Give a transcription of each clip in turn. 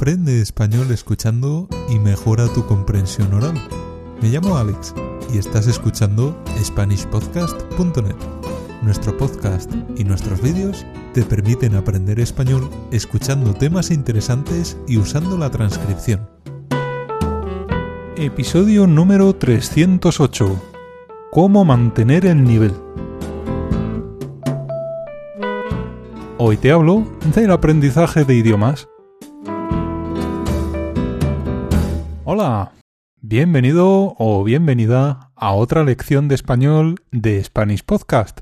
Aprende español escuchando y mejora tu comprensión oral. Me llamo Alex y estás escuchando SpanishPodcast.net. Nuestro podcast y nuestros vídeos te permiten aprender español escuchando temas interesantes y usando la transcripción. Episodio número 308. ¿Cómo mantener el nivel? Hoy te hablo del aprendizaje de idiomas. Hola, bienvenido o bienvenida a otra lección de español de Spanish Podcast.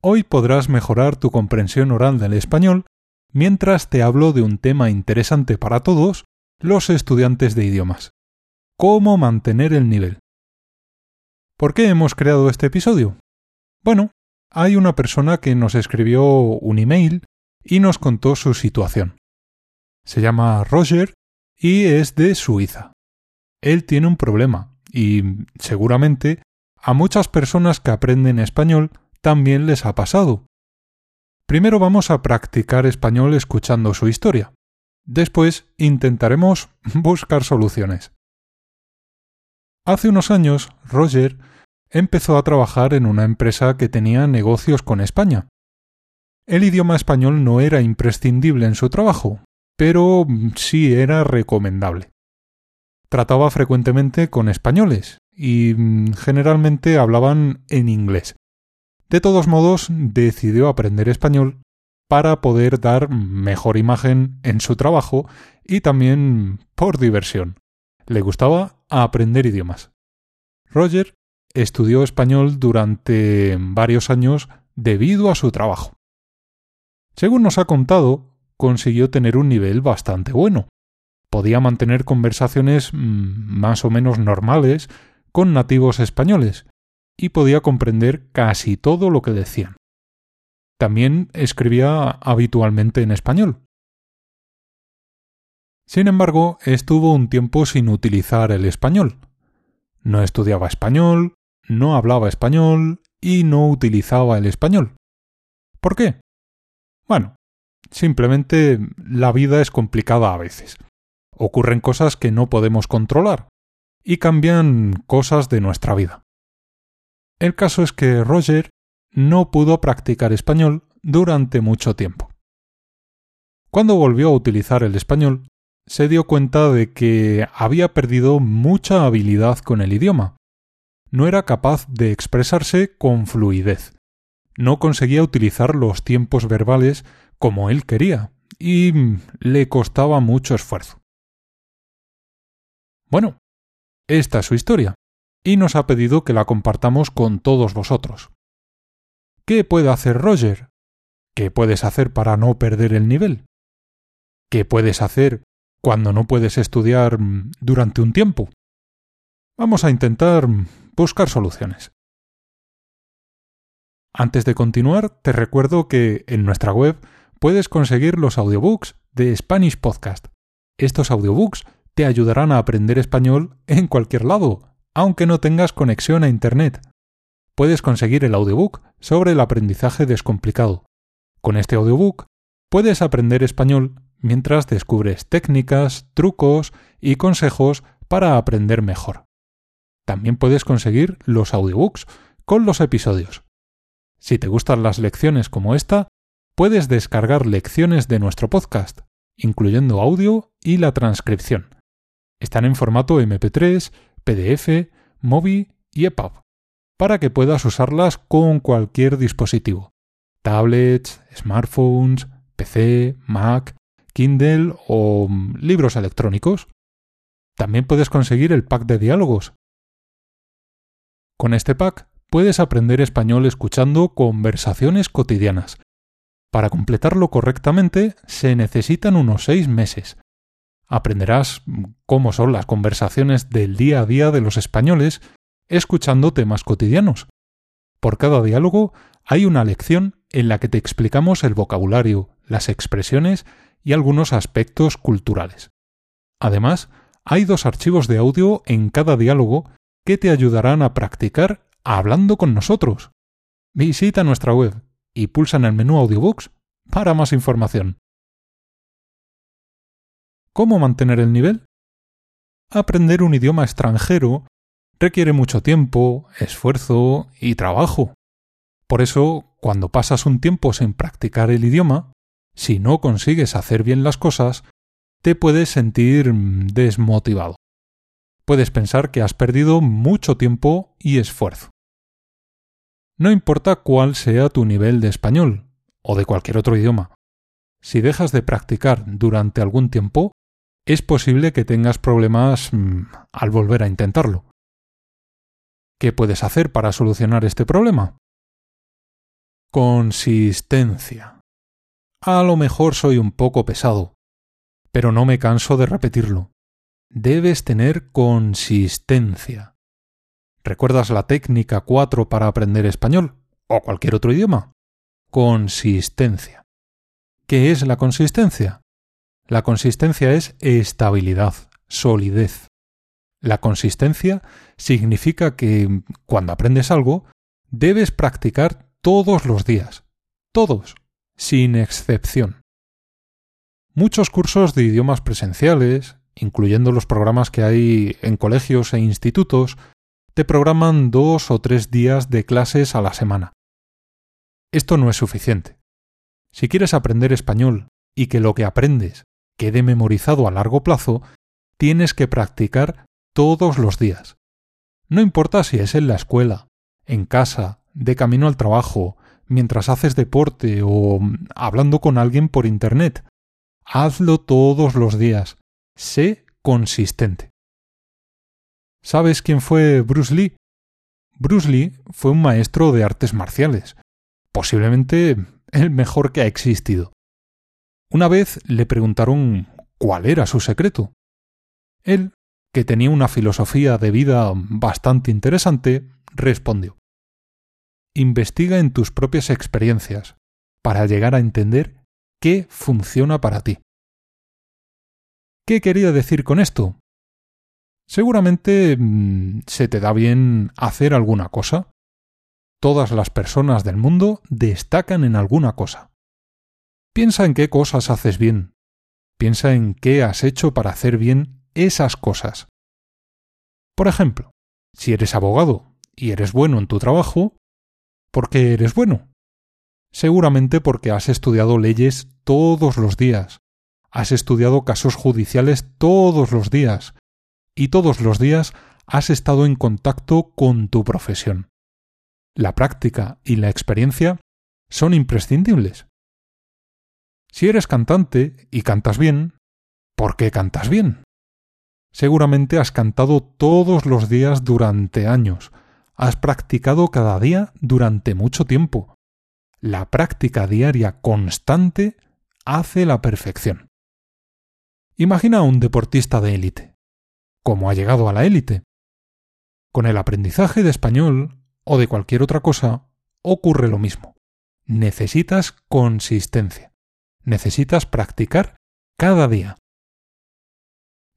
Hoy podrás mejorar tu comprensión oral del español mientras te hablo de un tema interesante para todos los estudiantes de idiomas. ¿Cómo mantener el nivel? ¿Por qué hemos creado este episodio? Bueno, hay una persona que nos escribió un email y nos contó su situación. Se llama Roger y es de Suiza. Él tiene un problema y seguramente a muchas personas que aprenden español también les ha pasado. Primero vamos a practicar español escuchando su historia. Después intentaremos buscar soluciones. Hace unos años, Roger empezó a trabajar en una empresa que tenía negocios con España. El idioma español no era imprescindible en su trabajo, pero sí era recomendable. Trataba frecuentemente con españoles y mm, generalmente hablaban en inglés. De todos modos, decidió aprender español para poder dar mejor imagen en su trabajo y también por diversión. Le gustaba aprender idiomas. Roger estudió español durante varios años debido a su trabajo. Según nos ha contado, consiguió tener un nivel bastante bueno. Podía mantener conversaciones mm, más o menos normales con nativos españoles y podía comprender casi todo lo que decían. También escribía habitualmente en español. Sin embargo, estuvo un tiempo sin utilizar el español. No estudiaba español, no hablaba español y no utilizaba el español. ¿Por qué? Bueno, simplemente la vida es complicada a veces. Ocurren cosas que no podemos controlar y cambian cosas de nuestra vida. El caso es que Roger no pudo practicar español durante mucho tiempo. Cuando volvió a utilizar el español, se dio cuenta de que había perdido mucha habilidad con el idioma no era capaz de expresarse con fluidez. No conseguía utilizar los tiempos verbales como él quería, y le costaba mucho esfuerzo. Bueno, esta es su historia, y nos ha pedido que la compartamos con todos vosotros. ¿Qué puede hacer Roger? ¿Qué puedes hacer para no perder el nivel? ¿Qué puedes hacer cuando no puedes estudiar durante un tiempo? Vamos a intentar buscar soluciones. Antes de continuar, te recuerdo que en nuestra web puedes conseguir los audiobooks de Spanish Podcast. Estos audiobooks te ayudarán a aprender español en cualquier lado, aunque no tengas conexión a Internet. Puedes conseguir el audiobook sobre el aprendizaje descomplicado. Con este audiobook puedes aprender español mientras descubres técnicas, trucos y consejos para aprender mejor. También puedes conseguir los audiobooks con los episodios. Si te gustan las lecciones como esta, puedes descargar lecciones de nuestro podcast, incluyendo audio y la transcripción. Están en formato MP3, PDF, MOBI y EPUB, para que puedas usarlas con cualquier dispositivo. Tablets, smartphones, PC, Mac, Kindle o mm, libros electrónicos. También puedes conseguir el pack de diálogos, con este pack puedes aprender español escuchando conversaciones cotidianas. Para completarlo correctamente se necesitan unos seis meses. Aprenderás cómo son las conversaciones del día a día de los españoles escuchando temas cotidianos. Por cada diálogo hay una lección en la que te explicamos el vocabulario, las expresiones y algunos aspectos culturales. Además, hay dos archivos de audio en cada diálogo que te ayudarán a practicar hablando con nosotros. Visita nuestra web y pulsa en el menú Audiobooks para más información. ¿Cómo mantener el nivel? Aprender un idioma extranjero requiere mucho tiempo, esfuerzo y trabajo. Por eso, cuando pasas un tiempo sin practicar el idioma, si no consigues hacer bien las cosas, te puedes sentir desmotivado. Puedes pensar que has perdido mucho tiempo y esfuerzo. No importa cuál sea tu nivel de español o de cualquier otro idioma. Si dejas de practicar durante algún tiempo, es posible que tengas problemas mm, al volver a intentarlo. ¿Qué puedes hacer para solucionar este problema? Consistencia. A lo mejor soy un poco pesado, pero no me canso de repetirlo. Debes tener consistencia. ¿Recuerdas la técnica 4 para aprender español o cualquier otro idioma? Consistencia. ¿Qué es la consistencia? La consistencia es estabilidad, solidez. La consistencia significa que cuando aprendes algo, debes practicar todos los días, todos, sin excepción. Muchos cursos de idiomas presenciales, incluyendo los programas que hay en colegios e institutos, te programan dos o tres días de clases a la semana. Esto no es suficiente. Si quieres aprender español y que lo que aprendes quede memorizado a largo plazo, tienes que practicar todos los días. No importa si es en la escuela, en casa, de camino al trabajo, mientras haces deporte o hablando con alguien por Internet. Hazlo todos los días. Sé consistente. ¿Sabes quién fue Bruce Lee? Bruce Lee fue un maestro de artes marciales, posiblemente el mejor que ha existido. Una vez le preguntaron cuál era su secreto. Él, que tenía una filosofía de vida bastante interesante, respondió Investiga en tus propias experiencias para llegar a entender qué funciona para ti. ¿Qué quería decir con esto? Seguramente mm, se te da bien hacer alguna cosa. Todas las personas del mundo destacan en alguna cosa. Piensa en qué cosas haces bien. Piensa en qué has hecho para hacer bien esas cosas. Por ejemplo, si eres abogado y eres bueno en tu trabajo, ¿por qué eres bueno? Seguramente porque has estudiado leyes todos los días, has estudiado casos judiciales todos los días, y todos los días has estado en contacto con tu profesión. La práctica y la experiencia son imprescindibles. Si eres cantante y cantas bien, ¿por qué cantas bien? Seguramente has cantado todos los días durante años, has practicado cada día durante mucho tiempo. La práctica diaria constante hace la perfección. Imagina a un deportista de élite como ha llegado a la élite. Con el aprendizaje de español o de cualquier otra cosa ocurre lo mismo. Necesitas consistencia. Necesitas practicar cada día.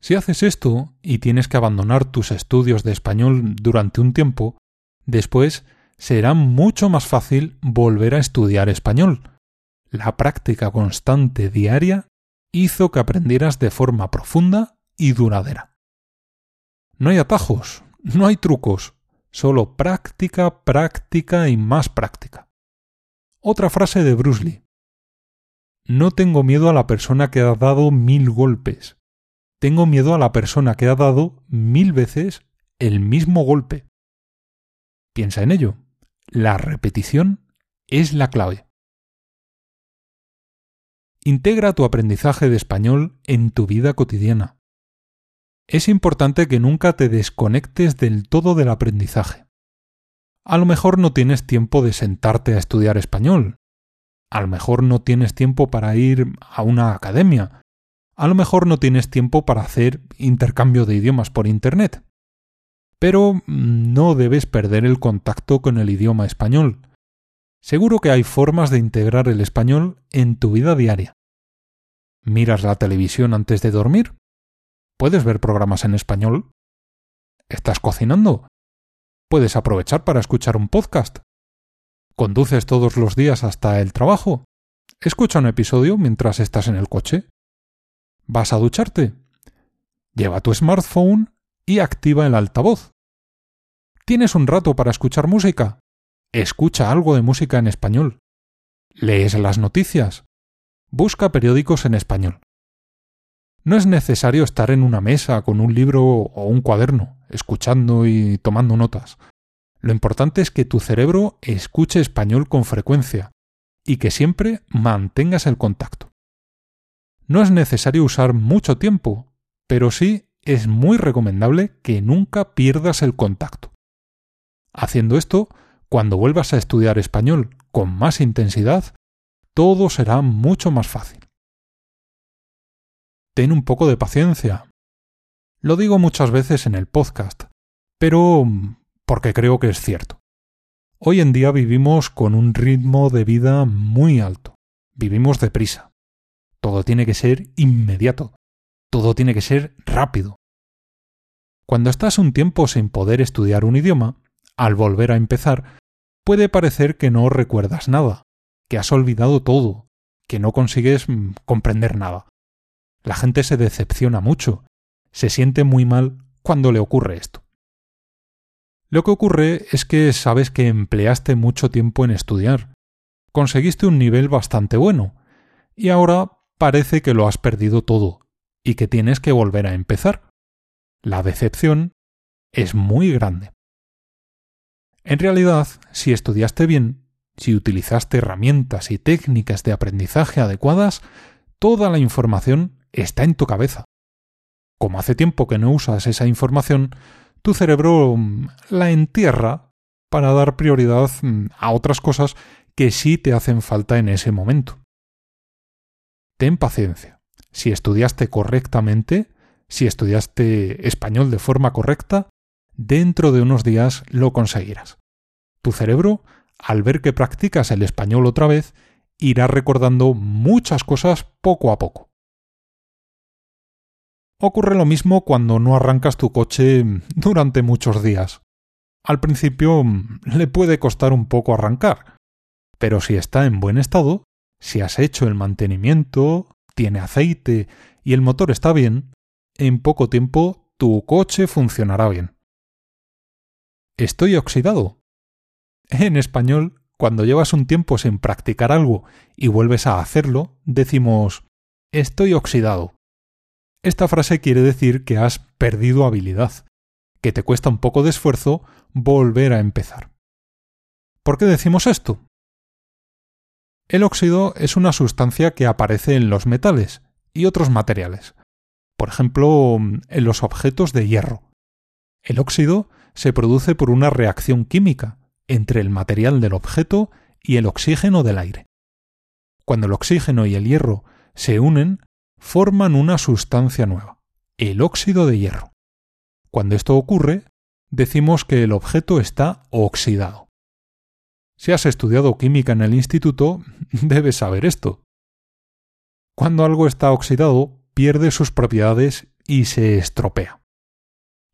Si haces esto y tienes que abandonar tus estudios de español durante un tiempo, después será mucho más fácil volver a estudiar español. La práctica constante diaria hizo que aprendieras de forma profunda y duradera. No hay atajos, no hay trucos, solo práctica, práctica y más práctica. Otra frase de Bruce Lee. No tengo miedo a la persona que ha dado mil golpes. Tengo miedo a la persona que ha dado mil veces el mismo golpe. Piensa en ello. La repetición es la clave. Integra tu aprendizaje de español en tu vida cotidiana es importante que nunca te desconectes del todo del aprendizaje. A lo mejor no tienes tiempo de sentarte a estudiar español. A lo mejor no tienes tiempo para ir a una academia. A lo mejor no tienes tiempo para hacer intercambio de idiomas por Internet. Pero no debes perder el contacto con el idioma español. Seguro que hay formas de integrar el español en tu vida diaria. ¿Miras la televisión antes de dormir? ¿Puedes ver programas en español? ¿Estás cocinando? ¿Puedes aprovechar para escuchar un podcast? ¿Conduces todos los días hasta el trabajo? Escucha un episodio mientras estás en el coche. ¿Vas a ducharte? Lleva tu smartphone y activa el altavoz. ¿Tienes un rato para escuchar música? Escucha algo de música en español. ¿Lees las noticias? Busca periódicos en español. No es necesario estar en una mesa con un libro o un cuaderno, escuchando y tomando notas. Lo importante es que tu cerebro escuche español con frecuencia y que siempre mantengas el contacto. No es necesario usar mucho tiempo, pero sí es muy recomendable que nunca pierdas el contacto. Haciendo esto, cuando vuelvas a estudiar español con más intensidad, todo será mucho más fácil. Ten un poco de paciencia. Lo digo muchas veces en el podcast, pero porque creo que es cierto. Hoy en día vivimos con un ritmo de vida muy alto. Vivimos deprisa. Todo tiene que ser inmediato. Todo tiene que ser rápido. Cuando estás un tiempo sin poder estudiar un idioma, al volver a empezar, puede parecer que no recuerdas nada, que has olvidado todo, que no consigues mm, comprender nada. La gente se decepciona mucho, se siente muy mal cuando le ocurre esto. Lo que ocurre es que sabes que empleaste mucho tiempo en estudiar, conseguiste un nivel bastante bueno, y ahora parece que lo has perdido todo, y que tienes que volver a empezar. La decepción es muy grande. En realidad, si estudiaste bien, si utilizaste herramientas y técnicas de aprendizaje adecuadas, toda la información está en tu cabeza. Como hace tiempo que no usas esa información, tu cerebro mm, la entierra para dar prioridad mm, a otras cosas que sí te hacen falta en ese momento. Ten paciencia. Si estudiaste correctamente, si estudiaste español de forma correcta, dentro de unos días lo conseguirás. Tu cerebro, al ver que practicas el español otra vez, irá recordando muchas cosas poco a poco. Ocurre lo mismo cuando no arrancas tu coche durante muchos días. Al principio le puede costar un poco arrancar, pero si está en buen estado, si has hecho el mantenimiento, tiene aceite y el motor está bien, en poco tiempo tu coche funcionará bien. Estoy oxidado. En español, cuando llevas un tiempo sin practicar algo y vuelves a hacerlo, decimos estoy oxidado. Esta frase quiere decir que has perdido habilidad, que te cuesta un poco de esfuerzo volver a empezar. ¿Por qué decimos esto? El óxido es una sustancia que aparece en los metales y otros materiales, por ejemplo, en los objetos de hierro. El óxido se produce por una reacción química entre el material del objeto y el oxígeno del aire. Cuando el oxígeno y el hierro se unen, forman una sustancia nueva, el óxido de hierro. Cuando esto ocurre, decimos que el objeto está oxidado. Si has estudiado química en el instituto, debes saber esto. Cuando algo está oxidado, pierde sus propiedades y se estropea.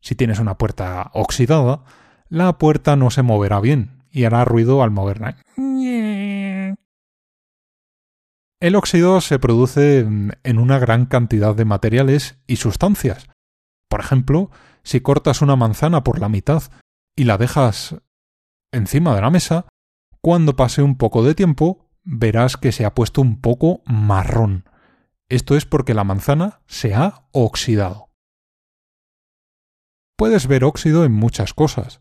Si tienes una puerta oxidada, la puerta no se moverá bien y hará ruido al moverla. El óxido se produce en una gran cantidad de materiales y sustancias. Por ejemplo, si cortas una manzana por la mitad y la dejas encima de la mesa, cuando pase un poco de tiempo verás que se ha puesto un poco marrón. Esto es porque la manzana se ha oxidado. Puedes ver óxido en muchas cosas.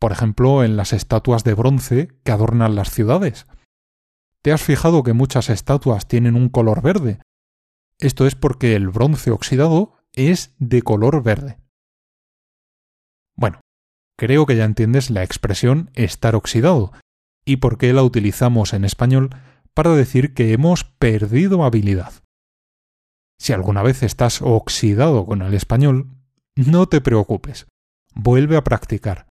Por ejemplo, en las estatuas de bronce que adornan las ciudades. ¿Te has fijado que muchas estatuas tienen un color verde? Esto es porque el bronce oxidado es de color verde. Bueno, creo que ya entiendes la expresión estar oxidado y por qué la utilizamos en español para decir que hemos perdido habilidad. Si alguna vez estás oxidado con el español, no te preocupes, vuelve a practicar.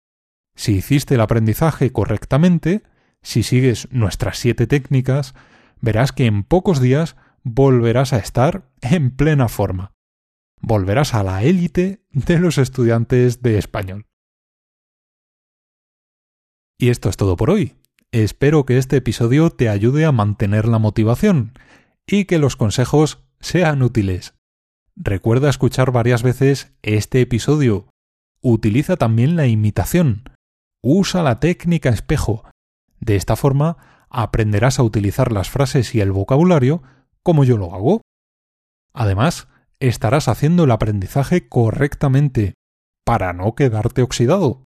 Si hiciste el aprendizaje correctamente, si sigues nuestras siete técnicas, verás que en pocos días volverás a estar en plena forma. Volverás a la élite de los estudiantes de español. Y esto es todo por hoy. Espero que este episodio te ayude a mantener la motivación y que los consejos sean útiles. Recuerda escuchar varias veces este episodio. Utiliza también la imitación. Usa la técnica espejo. De esta forma aprenderás a utilizar las frases y el vocabulario como yo lo hago. Además, estarás haciendo el aprendizaje correctamente, para no quedarte oxidado.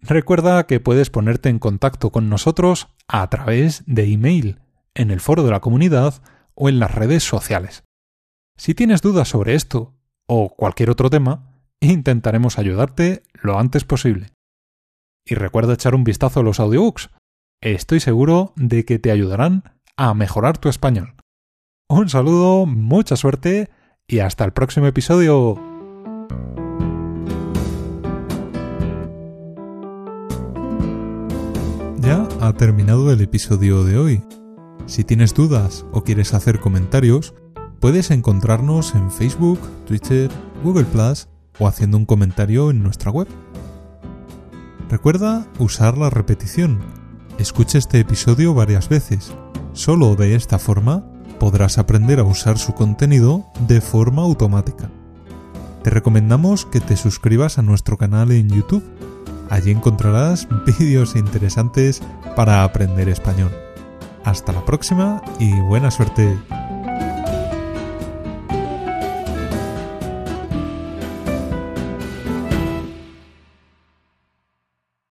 Recuerda que puedes ponerte en contacto con nosotros a través de email, en el foro de la comunidad o en las redes sociales. Si tienes dudas sobre esto o cualquier otro tema, intentaremos ayudarte lo antes posible. Y recuerda echar un vistazo a los audiobooks. Estoy seguro de que te ayudarán a mejorar tu español. Un saludo, mucha suerte y hasta el próximo episodio. Ya ha terminado el episodio de hoy. Si tienes dudas o quieres hacer comentarios, puedes encontrarnos en Facebook, Twitter, Google o haciendo un comentario en nuestra web. Recuerda usar la repetición. Escucha este episodio varias veces. Solo de esta forma podrás aprender a usar su contenido de forma automática. Te recomendamos que te suscribas a nuestro canal en YouTube. Allí encontrarás vídeos interesantes para aprender español. Hasta la próxima y buena suerte.